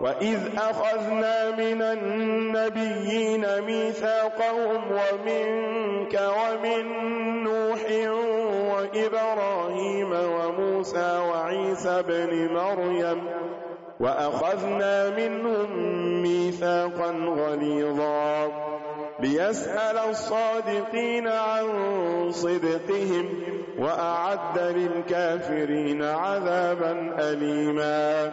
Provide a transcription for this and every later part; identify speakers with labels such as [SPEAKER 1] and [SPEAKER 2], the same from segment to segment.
[SPEAKER 1] وَإِذْ أَخَذْنَا مِنَ النَّبِيِّينَ مِيثَاقَهُمْ وَمِنْكَ وَمِنْ نُوحٍ وَإِبْرَاهِيمَ وَمُوسَى وَعِيسَى بْنِ مَرْيَمَ وَأَخَذْنَا مِنْهُمْ مِيثَاقًا غَلِيظًا ليسأل الصادقين عن صدقهم وأعد للكافرين عذابا أليما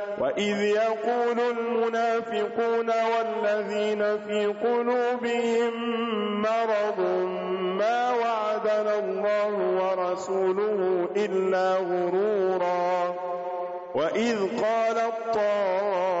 [SPEAKER 1] وإذ يقول المنافقون والذين في قلوبهم مرض ما وعدنا الله ورسوله إلا غرورا وإذ قال الطائف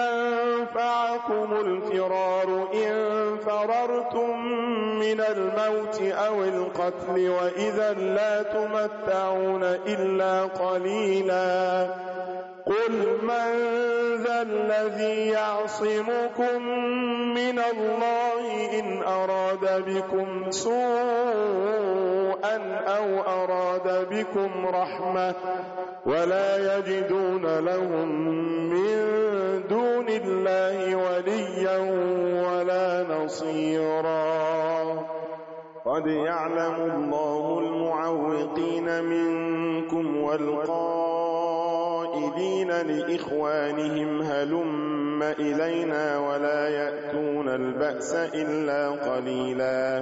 [SPEAKER 1] عليكم الفرار إن فررتم من الموت أو القتل وإذا لا تمتعون إلا قليلا. قل من ذا الذي يعصمكم من الله إن أراد بكم سورا سوءا أو أراد بكم رحمة ولا يجدون لهم من دون الله وليا ولا نصيرا. قد يعلم الله المعوقين منكم والقائلين لإخوانهم هلم إلينا ولا يأتون البأس إلا قليلا.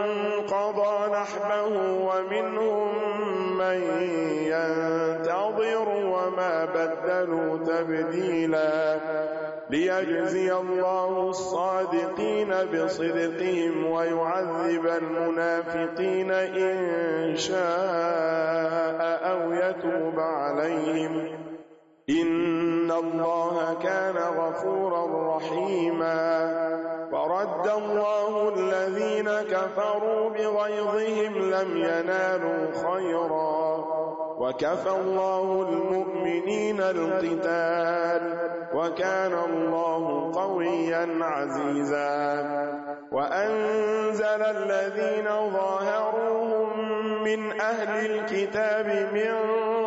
[SPEAKER 1] ومنهم من ينتظر وما بدلوا تبديلا ليجزي الله الصادقين بصدقهم ويعذب المنافقين إن شاء أو يتوب عليهم إن الله كان غفورا رحيما. فرد الله الذين كفروا بغيظهم لم ينالوا خيرا. وكفى الله المؤمنين القتال. وكان الله قويا عزيزا. وأنزل الذين ظاهروهم من أهل الكتاب من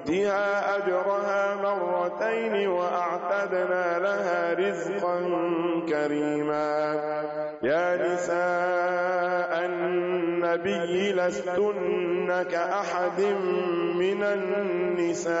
[SPEAKER 1] نؤتها أجرها مرتين وأعتدنا لها رزقا كريما. يا نساء النبي لستنك أحد من النساء.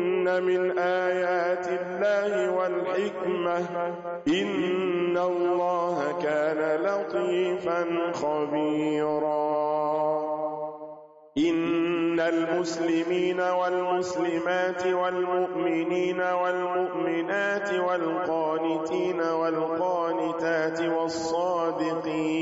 [SPEAKER 1] من آيات الله والحكمة إن الله كان لطيفا خبيرا. إن المسلمين والمسلمات والمؤمنين والمؤمنات والقانتين والقانتات والصادقين.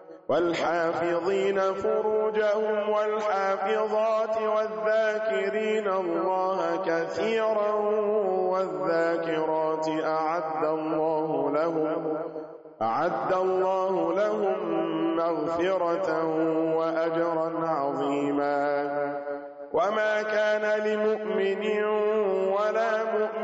[SPEAKER 1] والحافظين فروجهم والحافظات والذاكرين الله كثيرا والذاكرات أعد الله لهم أعد الله لهم مغفرة وأجرا عظيما وما كان لمؤمنين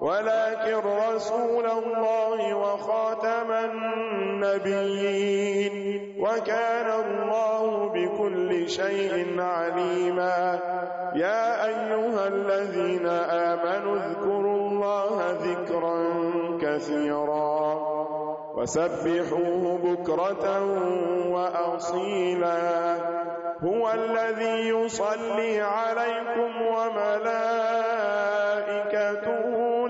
[SPEAKER 1] ولكن رسول الله وخاتم النبيين وكان الله بكل شيء عليما. يا أيها الذين آمنوا اذكروا الله ذكرا كثيرا وسبحوه بكرة وأصيلا. هو الذي يصلي عليكم وملائكم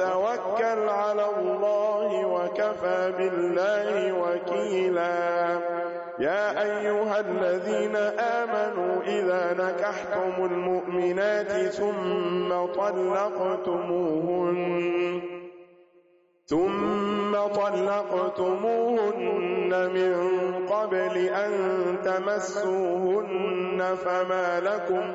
[SPEAKER 1] وتوكل على الله وكفى بالله وكيلا. يا أيها الذين آمنوا إذا نكحتم المؤمنات ثم طلقتموهن ثم طلقتموهن من قبل أن تمسوهن فما لكم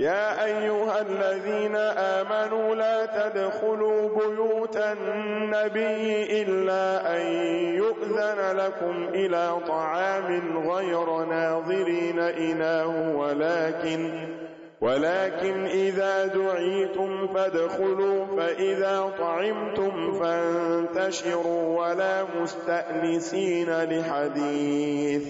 [SPEAKER 1] يا أيها الذين آمنوا لا تدخلوا بيوت النبي إلا أن يؤذن لكم إلى طعام غير ناظرين إناه ولكن ولكن إذا دعيتم فادخلوا فإذا طعمتم فانتشروا ولا مستأنسين لحديث.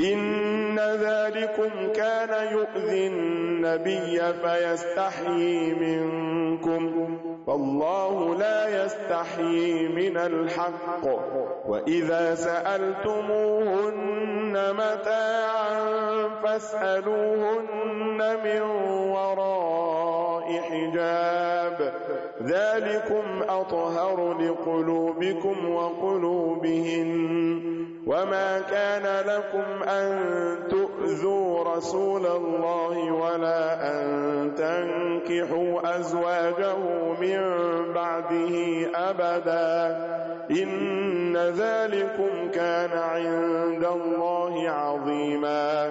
[SPEAKER 1] إن ذلكم كان يؤذي النبي فيستحيي منكم فالله لا يستحيي من الحق وإذا سألتموهن متاعا فاسألوهن من وراء حجاب ذلكم أطهر لقلوبكم وقلوبهم وما كان لكم أن تؤذوا رسول الله ولا أن تنكحوا أزواجه من بعده أبدا. إن ذلكم كان عند الله عظيما.